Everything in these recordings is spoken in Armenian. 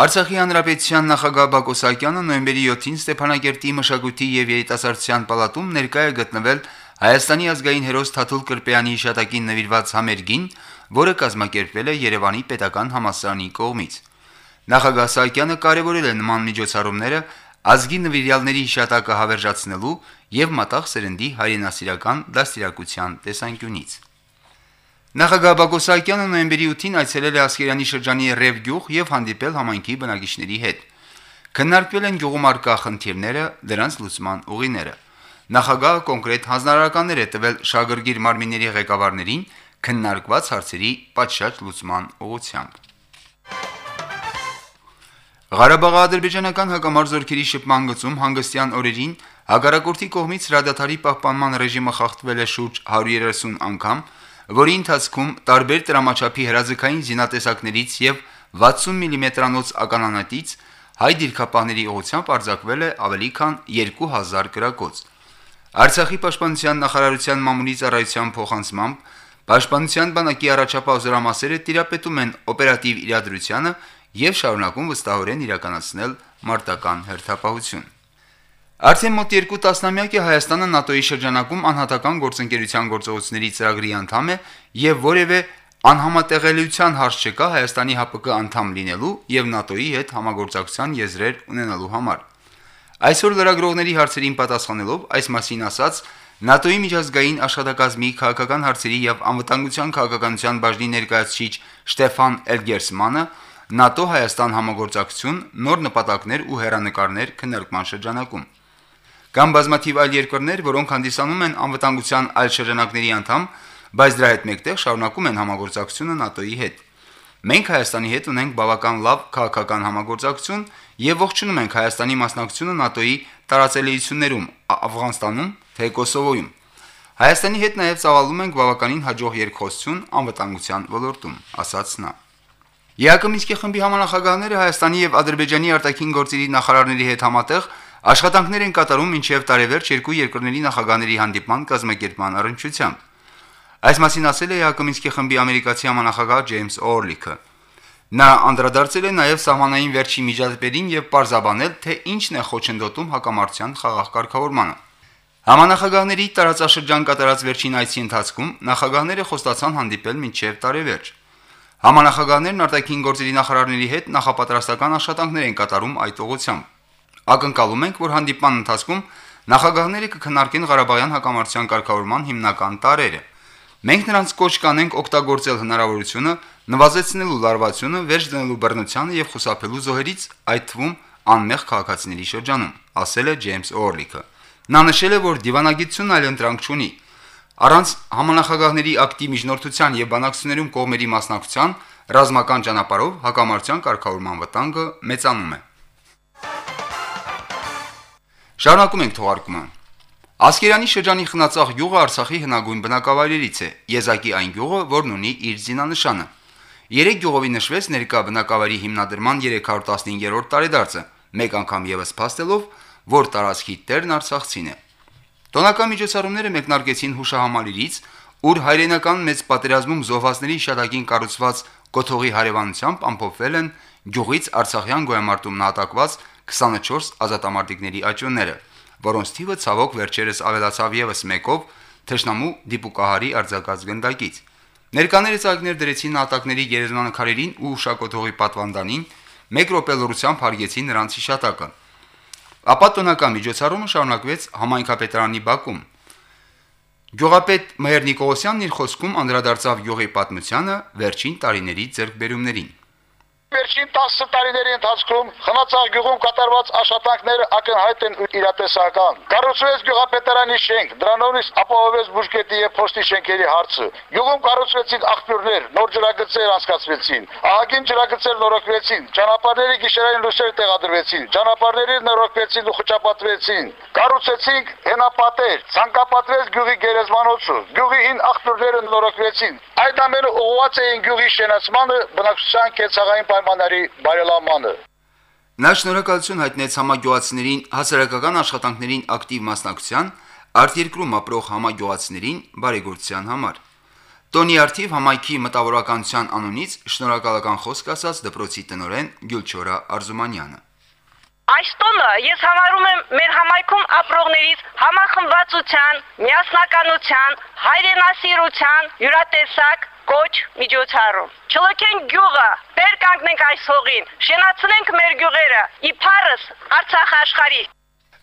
Արցախի հանրապետության նախագահ Բակո Սահակյանը նոյեմբերի 7-ին Ստեփանագերտի մշակույթի եւ երիտասարդության պալատում ներկայ է գտնվել Հայաստանի ազգային հերոս Թաթուլ Կրպեյանի հիշատակին նվիրված համերգին, որը կազմակերպվել է Երևանի Պետական համալսարանի կողմից։ Նախագահ Սահակյանը կարևորել է նման միջոցառումները ազգի նվիրյալների հիշատակը հավերժացնելու եւ մտաղ սերնդի հայրենասիրական դաստիարակության տեսանկյունից։ Նախագահ Բակո Սահակյանը նոյեմբերի 8-ին այցելել է Ասկերանի շրջանի Ռև գյուղ եւ հանդիպել համայնքի բնակիչների հետ։ Քննարկվել են գյուղում արկա խնդիրները, դրանց լուծման ուղիները։ Նախագահը կոնկրետ հանրարարականներ է տվել շագրգիր մարմինների ղեկավարներին քննարկված հարցերի պատշաճ լուծման ուղղությամբ։ Ղարաբաղի ադրբեջանական հակամարձությունների շփման գծում հանգստյան օրերին հագարակորթի կողմից հրադադարի պահպանման ռեժիմը խախտվել է շուրջ 130 անգամ, որի ընթացքում տարբեր տրամաչափի հրաձգային զինատեսակներից եւ 60 մմ-անոց mm ականանետից հայ դիրքապահների ուղությամբ արձակվել է ավելի քան 2000 գրակոց։ Արցախի պաշտպանության նախարարության մամուլի ծառայության փոխանցմամբ Պաշտպանության բանակի առաջապահ զորամասերը տիրապետում են օպերատիվ իրադրությանը եւ շարունակում վստահորեն իրականացնել մարտական հերթապահություն։ Արդեն մոտ երկու տասնամյակ է Հայաստանը ՆԱՏՕ-ի շրջանակում անհատական գործընկերության գործողությունների ծրագրի անդամ է եւ որևէ անհամատեղելիության հարց չկա Հայաստանի ՀԱՊԿ անդամ լինելու եւ ՆԱՏՕ-ի հետ համագործակցության եզրեր ունենալու համար։ Այսօր լրագրողների հարցերին պատասխանելով այս մասին ասաց ՆԱՏՕ-ի միջազգային աշխատակազմի քաղաքական հարցերի եւ անվտանգության քաղաքականության բաժնի ներկայացուցիչ Շտեֆան Էլգերսմանը ՆԱՏՕ-Հայաստան համագործակցություն նոր նպատակներ ու հերանեկարներ քննարկման շրջանակում։ Կան բազմաթիվ այլ երկրներ, որոնք հանդիսանում են անվտանգության այլ շրջանակների անդամ, բայց դրա հետ մեկտեղ շարունակում են համագործակցությունը ՆԱՏՕ-ի հետ։ Մենք Հայաստանի հետ ունենք բավական լավ քաղաքական համագործակցություն եւ ողջունում ենք Հայաստանի մասնակցությունը ՆԱՏՕ-ի տարածելիություններում Աֆղանստանում, թե Կոսովոյում։ Հայաստանի հետ նաեւ ծավալում ենք բավականին հաջող երկխոսություն անվտանգության ոլորտում, ասաց նա։ ԵԱԿ Մինսկի խմբի համանախագահները Հայաստանի եւ Ադրբեջանի արտաքին գործերի նախարարների հետ համատեղ Աշխատանքներ են կատարում մինչև տարեվերջ երկու երկրների նախագահների հանդիպման կազմակերպման առնչությամբ։ Այս մասին ասել է Յակոմինսկի խմբի ամերիկացի համանախագահ Ջեյմս Օրլիքը։ Նա անդրադարձել է նաև սահմանային վերջի միջադեպերին եւ պարզաբանել, թե ինչն է խոչընդոտում հակամարտության խաղաղ կարգավորմանը։ Համանախագահների տարածաշրջան կատարած վերջին այցի ընթացքում նախագահները խոստացան հանդիպել մինչև տարեվերջ։ Համանախագահներն արտաքին գործերի նախարարների հետ նախապատրաստական աշխատանքներ են կատարում այդ ուղղությամբ։ Ակնկալում ենք, որ հանդիպման ընթացքում նախագահները կքննարկեն Ղարաբաղյան հակամարտության կարգավորման հիմնական տարրերը։ Մենք նրանց կոչ կանենք օգտագործել հնարավորությունը նվազեցնելու լարվածությունը, վերջ դնելու բռնությանը եւ խուսափելու զոհերից, այդ թվում անմեղ քաղաքացիների շրջանում, ասել է Ջեյմս Օրլիքը։ Նա նշել է, որ դիվանագիտությունն այլ ընտրանք չունի։ Առանց համանախագահների ակտիվ միջնորդության եւ բանակցություններում կողմերի մասնակցության ռազմական ճանապարհով հակամարտության կարգավորման վտանգը մեծանում է։ Շարունակում ենք թողարկումը։ Ասկերանի շրջանի խնացող յուղը Արցախի հնագույն բնակավայրերից է։ Եզակի այն յուղը, որն ունի իր զինանշանը։ Երեք յուղովի նշվեց ներկա բնակավայրի հիմնադրման 315-րդ տարեդարձը, մեկ անգամ եւս փաստելով, որ տարածքի տերն Արցախցին է։ Տոնական միջոցառումները մեկնարկեցին հուշահամալիրից, ուր հայրենական մեծ պատերազմում զոհվածների շտակին կառուցված կոթողի հարևանությամբ ամփոփվել են յուղից Արցախյան գոյամարտում նահատակված 24 ազատամարտիկների աճյունները, որոնց թիվը ցավոք վերջերս ավելացավ եւս մեկով թշնամու դիպուկահարի արձակած գնդակից։ Ներկաներից ակներ դրեցին նահատակների երեզմանկարերին ու շակոթողի պատվանդանին, մեկ րոպելորությամբ հարգեցին նրանց հիշատակը։ Ապա տոնական միջոցառումը շարունակվեց համայնքապետարանի բակում։ Գյուղապետ Մհեր Նիկողոսյանն իր խոսքում անդրադարձավ յուղի պատմությանը վերջին տարիների ձեռքբերումներին։ Վերջին 10 տարիների ընթացքում Խնացաղ գյուղում կատարված աշխատանքները ակնհայտ են ու իրատեսական։ Կառուցվեց գյուղապետարանի շենք, դրանով ապահովվեց բուժկետի եւ փոստի շենքերի հարցը։ Գյուղում կառուցվեցին աղբյուրներ, նոր ջրագծեր անցկացվեցին, ահագին ջրագծեր նորոգվեցին, ճանապարհների գիշերային լույսեր տեղադրվեցին, ճանապարհները նորոգվեցին ու խճապատվեցին։ Կառուցեցինք հենապատեր, ցանկապատվեց գյուղի գերեզմանոցը, գյուղի հին աղբյուրները նորոգվեցին։ Այդ ամենը ուղղված էին գյուղի շենացմանը, բնակչության կեցաղային պայմանների բարելավմանը։ Նա շնորհակալություն հայտնեց համագյուղացիներին հասարակական աշխատանքներին ակտիվ մասնակցության, արտերկրում ապրող համագյուղացիներին բարեգործության համար։ Տոնի Արթիվ համայնքի մտավորականության անունից շնորհակալական խոսք ասաց դպրոցի տնօրեն Գյուլչորա Արզումանյանը։ Այս տոնը ես համարում եմ մեր համայնքում ապրողներից համախմբվածության, միասնականության, հայրենասիրության յուրատեսակ կոչ միջոցառում։ Չլքենք գյուղը, բեր կանգնենք այս հողին, շենացնենք մեր գյուղերը, իփարս Արցախ աշխարհի։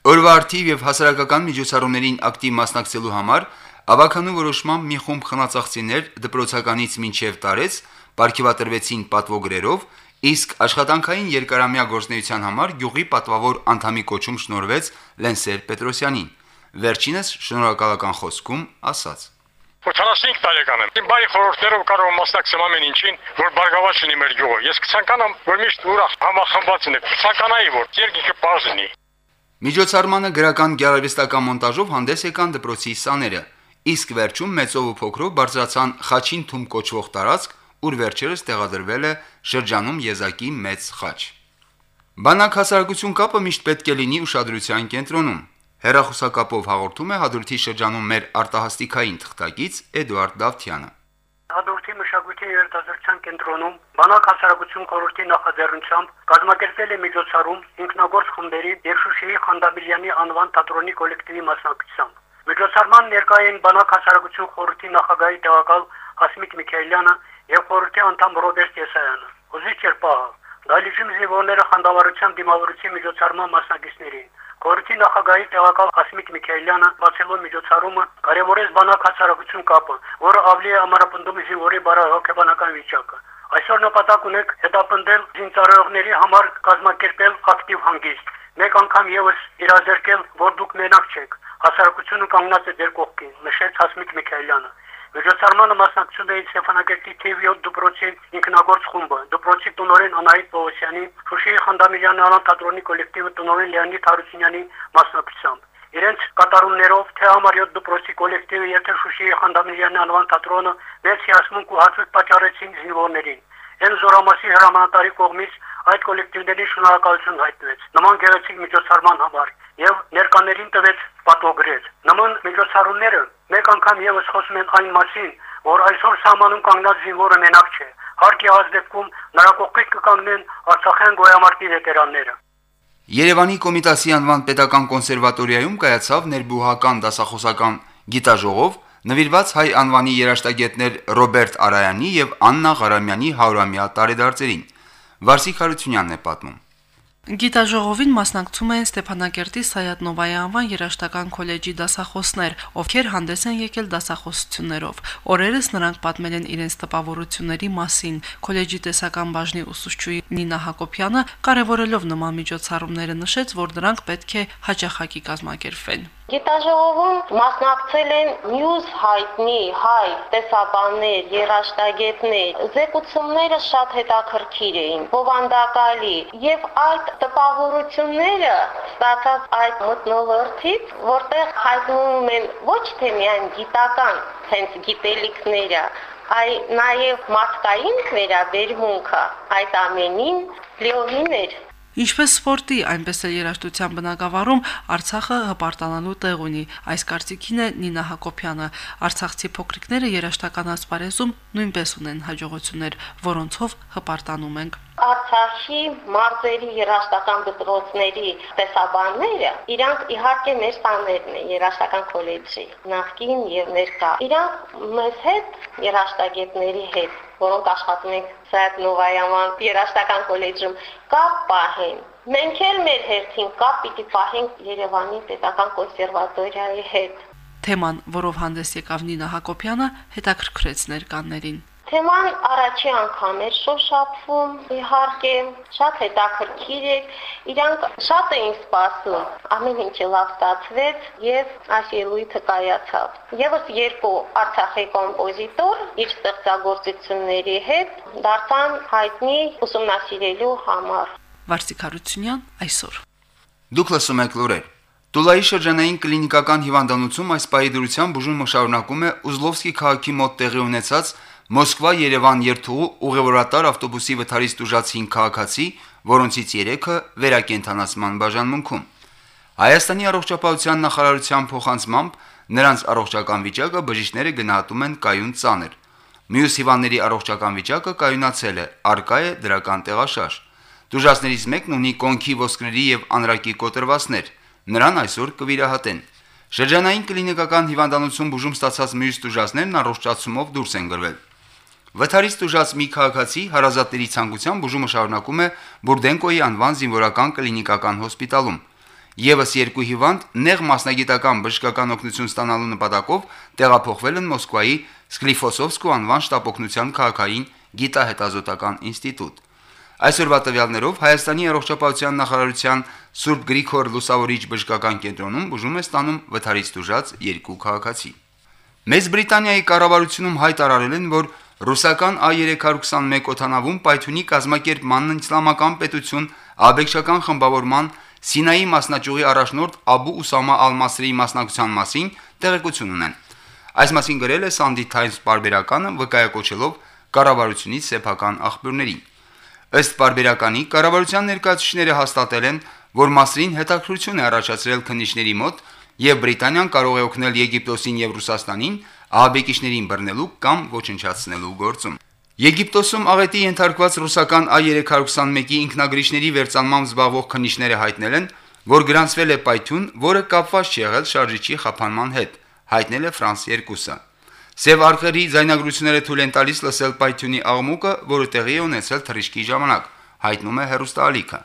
Օրվա արդիվ եւ հասարակական միջոցառումներին ակտիվ մասնակցելու համար ավականու որոշմամբ մի խումբ խնացախցիներ դպրոցականից մինչև տարեց ապարգևատրվեցին պատվոգրերով, իսկ աշխատանքային երկարամյա գործնեության համար գյուղի պատվավոր անդամի կոչում շնորհվեց Լենսեր Պետրոսյանին։ Վերջինս շնորհակալական խոսքում ասաց. որ 45 տարեկան եմ։ Իմ բարի խորհուրդներով կարող եմ մասնակցեմ ամեն ինչին, որ բարգավաճ լինի մեր գյուղը։ Ես կցանկանամ, որ միշտ ուրախ համախմբված լինի։ Ցանկանայի, որ երկինքը բազ լինի։ Միջոցառմանը գրական գեղարվեստական մոնտաժով հանդես եկան դպրոցի սաները, իսկ վերջում մեծով ու փոքրով բարձրացան Խաչին թում կոչվող տարածք, ուր վերջերս տեղադրվել է շրջանում եզակի մեծ խաչ։ Բանակ հասարակություն կապը միշտ պետք է լինի ուշադրության կենտրոնում։ Հերախոսակապով հաղորդում է հադրութի շրջանում մեր արտահասթիկային թղթակից Էդուարդ Դավթյանը։ Հադրութի մշակույթի երիտասարդության կենտրոնում բանակ հասարակություն կորորտի նախաձեռնությամբ կազմակերպվել է միջոցառում ինքնագործ խմբերի եւ Շուշիի Խանդաբիլյանի անվան թատրոնի կոլեկտիվի մասնակցությամբ։ Միջոցառման ներկայ են բանակ հասարակություն խորհրդի նախագահի տեղակալ Հասմիկ Միքայելյանը եւ խորհրդի անդամ Ռոբերտ Եսայանը։ Ուզիչ էր պահը Դալիժմ զինվորները խանդավառության դիմավորության միջոցառման մասնակիցներին Խորհրդի նախագահի տեղակալ Հասմիկ Միքայելյանը բացելով միջոցառումը կարևորեց բանակ հասարակություն կապը, որը ավելի է ամրապնդում զինվորի բարահոգեբանական վիճակը։ Այսօր նպատակ ունեք հետապնդել զինծառայողների համար կազմակերպել ակտիվ հանգիստ։ Մեկ անգամ եւս իրազերկել, որ դուք մենակ չեք։ Հասարակությունը կանգնած է ձեր կողքին, նշեց Հասմիկ Միքայելյանը։ Միջոցառմանը մասնակցում էին Ստեփանակերտի TV7 դպրոցի ինքնագործ խումբը, դպրոցի տնօրեն Անահիտ Պողոսյանի, Շուշիի Խանդամիրյանի անան թատրոնի կոլեկտիվը տնօրեն Լեոնիդ Հարությունյանի մասնակցությամբ։ Իրենց կատարումներով թե համար 7 դպրոցի կոլեկտիվը եւ թե Շուշիի Խանդամիրյանի անվան թատրոնը մեծ հիասմունք ու հաշվի պատճառեցին զինվորներին։ Են զորամասի հրամանատարի կողմից այդ կոլեկտիվների շնորհակալություն հայտնվեց նման գեղեցիկ միջոցառման համար եւ ներկաներին տվեց պատվոգրեր։ Նման միջոցառումները մեկ անգամ եւս խոսում են այն մասին, որ այսօր սահմանում կանգնած զինվորը մենակ չէ։ Հարկի ազդեցքում նրա կողքին կկանգնեն Արցախյան գոյամարտի վետերանները։ Երևանի Կոմիտասի անվան պետական կոնսերվատորիայում կայացավ ներբուհական դասախոսական գիտաժողով նվիրված հայ անվանի երաշտագետներ Ռոբերտ Արայանի եւ Աննա Ղարամյանի 100-ամյա տարեդարձերին։ Վարսիկ Հարությունյանն է պատմում։ Գիտաժողովին մասնակցում են Ստեփանակերտի Սայատնովայի անվան երաշտական քոլեջի դասախոսներ, ովքեր հանդես են եկել դասախոսություններով։ Օրերս նրանք պատմել են իրենց տպավորությունների մասին։ Քոլեջի տեսական բաժնի ուսուցչուհի Նինա Հակոբյանը կարևորելով նման միջոցառումները նշեց, որ դրանք պետք է հաճախակի կազմակերպվեն։ Գիտաժողովում մասնակցել են մյուս հայտնի հայ տեսաբաններ, երաշտագետներ։ Զեկուցումները շատ հետաքրքիր էին, բովանդակալի, եւ այդ տպավորությունները ստացած այդ մտնոլորտից, որտեղ հայտնվում են ոչ թե միայն գիտական հենց գիտելիքները, այ նաև մարդկային վերաբերմունքը այդ ամենին լիովին էր Ինչպես սպորտի, այնպես էլ երաժշտության բնակավարում Արցախը հպարտանալու տեղ ունի։ Այս կարծիքին է Նինա Հակոբյանը։ Արցախցի փոքրիկները երաժշտական ասպարեզում նույնպես ունեն հաջողություններ, որոնցով հպարտանում ենք։ Արցախի մարզերի երաշտական դպրոցների տեսաբանները իրանք իհարկե մեր սաներն են երաշտական քոլեջի նախկին եւ ներկա իրանք մեզ հետ երաշտագետների հետ որոնք աշխատում են Սայդ Նովայան երաշտական քոլեջում կապ պահեն մենք էլ մեր հերթին կապ պիտի պահենք Երևանի պետական կոնսերվատորիայի հետ Թեման, որով հանդես եկավ Նինա Հակոբյանը, հետաքրքրեց ներկաններին։ Թեման առաջի անգամ էր շոշափվում, իհարկե, շատ հետաքրքիր էր։ Իրանք շատ էին սպասում։ Ամեն ինչը լավ ստացվեց եւ այս ելույթը կայացավ։ Եվս երկու Արցախի կոմպոզիտոր իր ստեղծագործությունների հետ դարձան հայտնի ուսումնասիրելու համար։ Վարսիկ Հարությունյան այսօր։ Դուք լսում եք լուրեր։ Տուլայի շրջանային կլինիկական հիվանդանոցում այս պահի դրությամբ բուժումը շարունակում է Ուզլովսկի քաղաքի մոտ տեղի ունեցած Մոսկվա-Երևան երթուղու ուղևորատար ավտոբուսի վթարից դժած 5 քաղաքացի, որոնցից 3-ը վերակենդանացման բաժանմունքում։ Հայաստանի առողջապահության նախարարության փոխանցմամբ նրանց առողջական վիճակը բժիշկները գնահատում են կայուն ծանր։ Մյուս հիվանդների առողջական վիճակը կայունացել է, արկա է դրական տեղաշարժ։ Դժվարներից մեկն ունի կոնքի ոսկրերի եւ անրակի կոտրվածներ։ Նրան այսօր կվիրահատեն։ Շրջանային կլինիկական հիվանդանոցում բուժում ստացած մյուս դժվարներն առողջացումով դուրս են գրվել։ Վթարից դժած մի քաղաքացի հարազատների ցանկության բուժումը շարունակում է Բուրդենկոյի անվան զինվորական կլինիկական հոսպիտալում։ Եվս երկու հիվանդ նեղ մասնագիտական բժշկական օգնություն ստանալու նպատակով տեղափոխվել են Մոսկվայի Սկլիֆոսովսկու անվան շտապօգնության քաղաքային գիտահետազոտական ինստիտուտ։ Այսօրվա տվյալներով Հայաստանի առողջապահության նախարարության Սուրբ Գրիգոր Լուսավորիչ բժշկական կենտրոնում բուժում է ստանում վթարից դժած երկու քաղաքացի։ Մեծ Բրիտանիայի կառավարությունում հայտարարել են, որ ռուսական A321 օթանավում պայթյունի կազմակերպմանն իսլամական պետություն աբեկշական խմբավորման Սինայի մասնաճյուղի առաջնորդ Աբու Ուսամա Ալ-Մասրիի մասնակցության մասին տեղեկություն ունեն։ Այս մասին գրել է Sunday Times բարբերականը վկայակոչելով կառավարությունից սեփական աղբյուրներին։ Ըստ բարբերականի կառավարության ներկայացուցիչները հաստատել են, որ Մասրին հետաքրություն է առաջացրել քննիչների մոտ եւ Բրիտանիան կարող է օգնել Եգիպտոսին եւ Ռուսաստանին ահաբեկիչներին բռնելու կամ ոչնչացնելու գործում։ Եգիպտոսում աղետի ենթարկված ռուսական A321-ի ինքնագրիչների վերծանմամբ զբաղվող քննիչները հայտնել են, որ գրանցվել է պայթյուն, որը կապված չի եղել շարժիչի խափանման հետ, հայտնել է Ֆրանս 2-ը։ Սև արկղերի զայնագրությունները թույլ են տալիս լսել պայթյունի աղմուկը, որը տեղի է ունեցել թռիչքի ժամանակ, հայտնում է հերոստալիքը։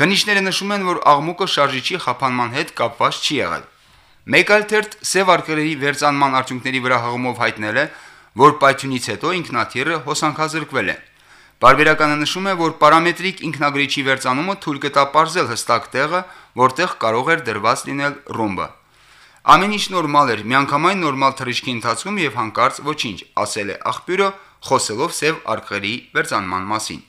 Քննիչները նշում են, որ աղմուկը շարժիչի խափանման հետ կապված չի եղել։ Մեկ այլ թերթ սև արկղերի վերծանման արդյունքների վրա հղումով հայտնել է, որ պայթյունից հետո ինքնաթիռը հոսանքազրկվել է։ Բարբերականը նշում է, որ պարամետրիկ ինքնագրիչի վերծանումը թույլ կտա ողջել հստակ տեղը, որտեղ կարող էր դրված լինել ռումբը։ Ամեն ինչ նորմալ էր, միանգամայն նորմալ թռիչքի ընթացքում եւ հանկարծ ոչինչ, ասել է աղբյուրը, խոսելով սև արկղերի վերծանման մասին։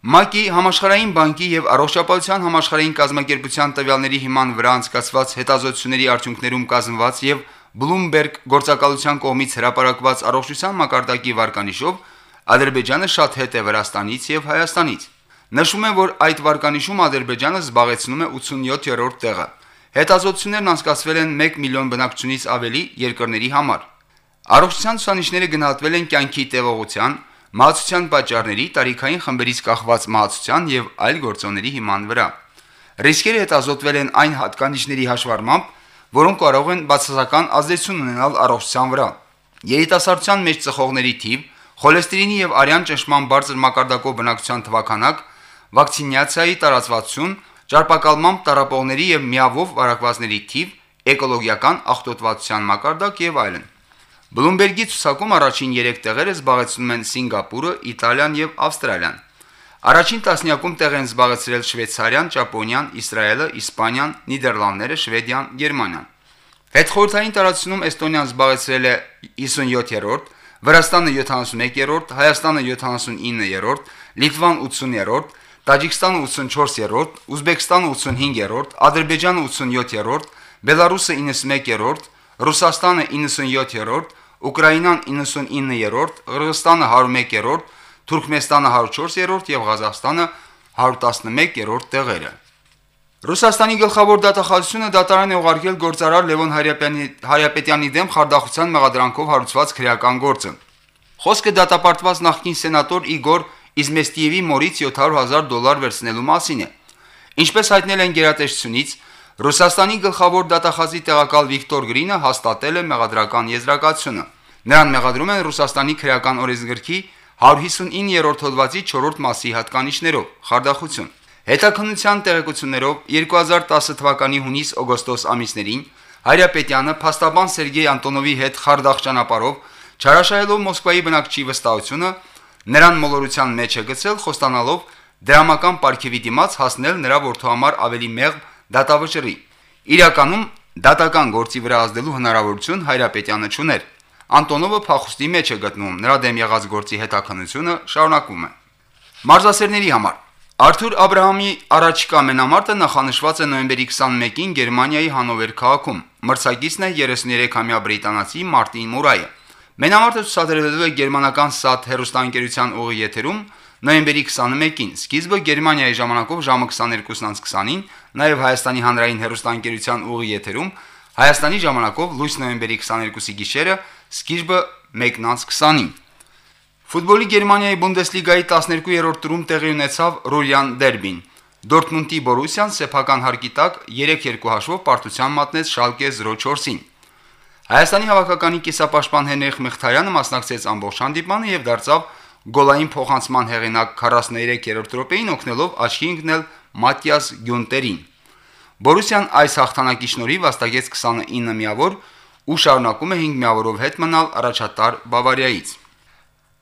ՄԱԿ-ի համաշխարհային բանկի եւ առողջապահության համաշխարհային կազմակերպության տվյալների հիման վրա անցկացված հետազոտությունների արդյունքներում կազմված եւ Bloomberg գործակալության կողմից հրապարակված առողջության մակարդակի վարկանիշով Ադրբեջանը շատ հետ է Վրաստանից եւ Հայաստանից։ Նշում են, որ այդ վարկանիշում Ադրբեջանը զբաղեցնում է 87-րդ տեղը։ Հետազոտություններն անցկացվել են 1 միլիոն բնակչությունից ավելի երկրների համար։ Առողջության ցուցանիշները գնահատվել են կյանքի տևողության, մահացության պատճառների, տարիքային խմբերից կախված մահացության եւ այլ գործոնների հիման վրա։ Ռիսկերը հետազոտվել են այն հատկանիշների հաշվառմամբ, որոնք կարող են բացասական ազդեցություն ունենալ առողջության վրա։ Երիտասարդության մեջ ծխողների թիվ, խոլեստերինի եւ արյան ճնշման բարձր մակարդակով բնակչության թվականակ, վակցինացիայի տարածվածություն, ճարպակալմամբ տարապողների եւ միավով վարակվածների թիվ, էկոլոգիական աղտոտվածության մակարդակ եւ այլն։ Բլումբերգի ցուցակում առաջին 3 տեղերը զբաղեցնում են Սինգապուրը, Իտալիան եւ Ավստրալիան։ Առաջին տասնյակում տեղ են զբաղեցրել Շվեյցարիան, Ճապոնիան, Իսրայելը, Իսպանիան, Նիդերլանդները, Շվեդիան, Գերմանիան։ Հետխորհրդային տարածությունում Էստոնիան զբաղեցրել է 57-րդ, Վրաստանը 71-րդ, Հայաստանը 79-րդ, Լիտվան 80-րդ, Տաջիկստանը 84-րդ, Ուզբեկստանը 85-րդ, Ադրբեջանը 87-րդ, Բելարուսը 91-րդ, Ռուսաստանը 97-րդ, Ուկրաինան 99-րդ, Qırğızstանը 101-րդ, Թուրքմենստանը 104-րդ եւ Ղազախստանը 111-րդ տեղերը։ Ռուսաստանի գլխավոր դատախազությունը դատարան է ուղարկել գործարար Լևոն Հարապյանի Հարապետյանի դեմ խարդախության մեղադրանքով հարուցված քրեական գործը։ Խոսքը դատապարտված նախկին սենատոր Իգոր Իզմեստիևի մորից 700.000 դոլար վերցնելու մասին է։ Ինչպես հայտնել են գերատեսչությունից, Ռուսաստանի գլխավոր դատախազի տեղակալ Վիկտոր Գրինը հաստատել է մեղադրական եզրակացությունը։ Նրան մեղադրում են Ռուսաստանի քրեական օրենսգրքի 159-րդ հոդվածի 4-րդ մասի հատկանիշներով խարդախություն։ Հետաքննության տեղեկություններով 2010 թվականի հունիս-օգոստոս ամիսներին Հայրապետյանը փաստաբան Սերգեյ Անտոնովի հետ խարդախ ճանապարհով չարաշահելով Մոսկվայի բնակչի վստահությունը, նրան մոլորության մեջ է գցել խոստանալով դրամական պարգևի դիմաց հասնել նրա որդու համար ավելի մեղմ դատավճռի։ Իրականում դատական գործի վրա ազդելու հնարավորություն Հայրապետյանը չուներ։ Անտոնովը փախուստի մեջ է գտնում, նրա դեմ եղած գործի հետաքննությունը շարունակվում է։ Մարզասերների համար. Արթուր Աբ รา համի առաջկա մենամարտը նախանշված է նոյեմբերի 21-ին Գերմանիայի Հանովեր քաղաքում։ Մրցակիցն է 33-ամյա բրիտանացի Մարտին Մուրայը։ Մենամարտը ցուցադրվելու է գերմանական SAT հերոստանգերության ուղի եթերում նոյեմբերի 21-ին։ Սկիզբը Գերմանիայի ժամանակով ժամը 22:20-ին, նաև Հայաստանի հանրային հերոստանգերության ուղի եթերում Հայաստանի ժամանակով լույս նոյեմբերի 22-ի գիշերը, սկիզբը 1:20-ին։ Ֆուտբոլի Գերմանիայի Բունդեսլիգայի 12-րդ տուրում տեղի ունեցավ Ռոլյան դերբին։ Դորտմունդի Բորուսիան սեփական հարկի տակ 3-2 հաշվով պարտության մատնեց Շալկե 0-4-ին։ Հայաստանի հավաքականի կիսապաշտպան Հենրիխ Մխիթարյանը մասնակցեց ամբողջ հանդիպմանը եւ դարձավ գոլային փոխանցման հեղինակ 43-րդ րոպեին օգնելով աչքի ընկնել Մատիաս Գյունտերին։ Բորուսիան այս հաղթանակի շնորհիվ վաստակեց 29 միավոր ու շարունակում է 5 միավորով հետ մնալ առաջատար Բավարիայից։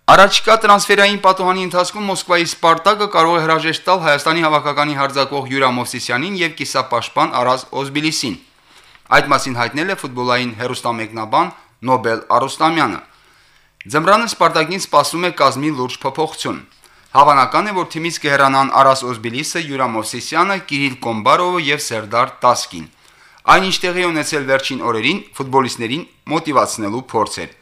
Առաջիկա տրանսֆերային պատոհանի ընթացքում Մոսկվայի Սպարտակը կարող է հրաժեշտ տալ Հայաստանի հավաքականի հարձակվող Յուրա Մովսիսյանին եւ կիսապաշտպան Արազ Օզբիլիսին։ Այդ մասին հայտնել է ֆուտբոլային հերոստամեկնաբան Նոբել Արոստամյանը։ Ձմռանը Սպարտակին սպասում է կազմի լուրջ փոփոխություն։ Հավանական է, որ թիմից կհեռանան Արաս Օզբիլիսը, Յուրա Մովսիսյանը, Կիրիլ Կոմբարովը եւ Սերդար Տասկին։ Այնինչ տեղի ունեցել վերջին օրերին ֆուտբոլիստներին մոտիվացնելու փորձեր։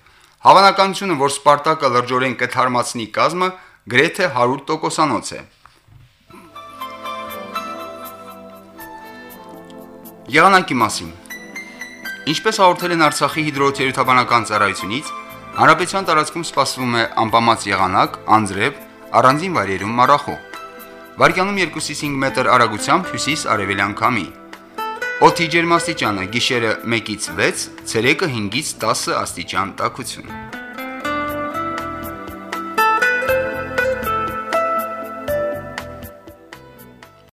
Հավանականությունը, որ Սպարտակը լրջորեն կթարմացնի կազմը, գրեթե 100%-անոց է։ Եղանակի մասին Ինչպես հաղորդել են Արցախի հիդրոթերապևտաբանական ծառայությունից, հանրապետության տարածքում սպասվում է անպամած եղանակ, անձրև, առանձին վայրերում մառախող։ Վարկյանում 2-5 մետր արագությամբ հյուսիս-արևելյան քամի։ Օդի ջերմաստիճանը՝ գիշերը 1-ից 6, ցերեկը 5-ից 10 աստիճան տաքություն։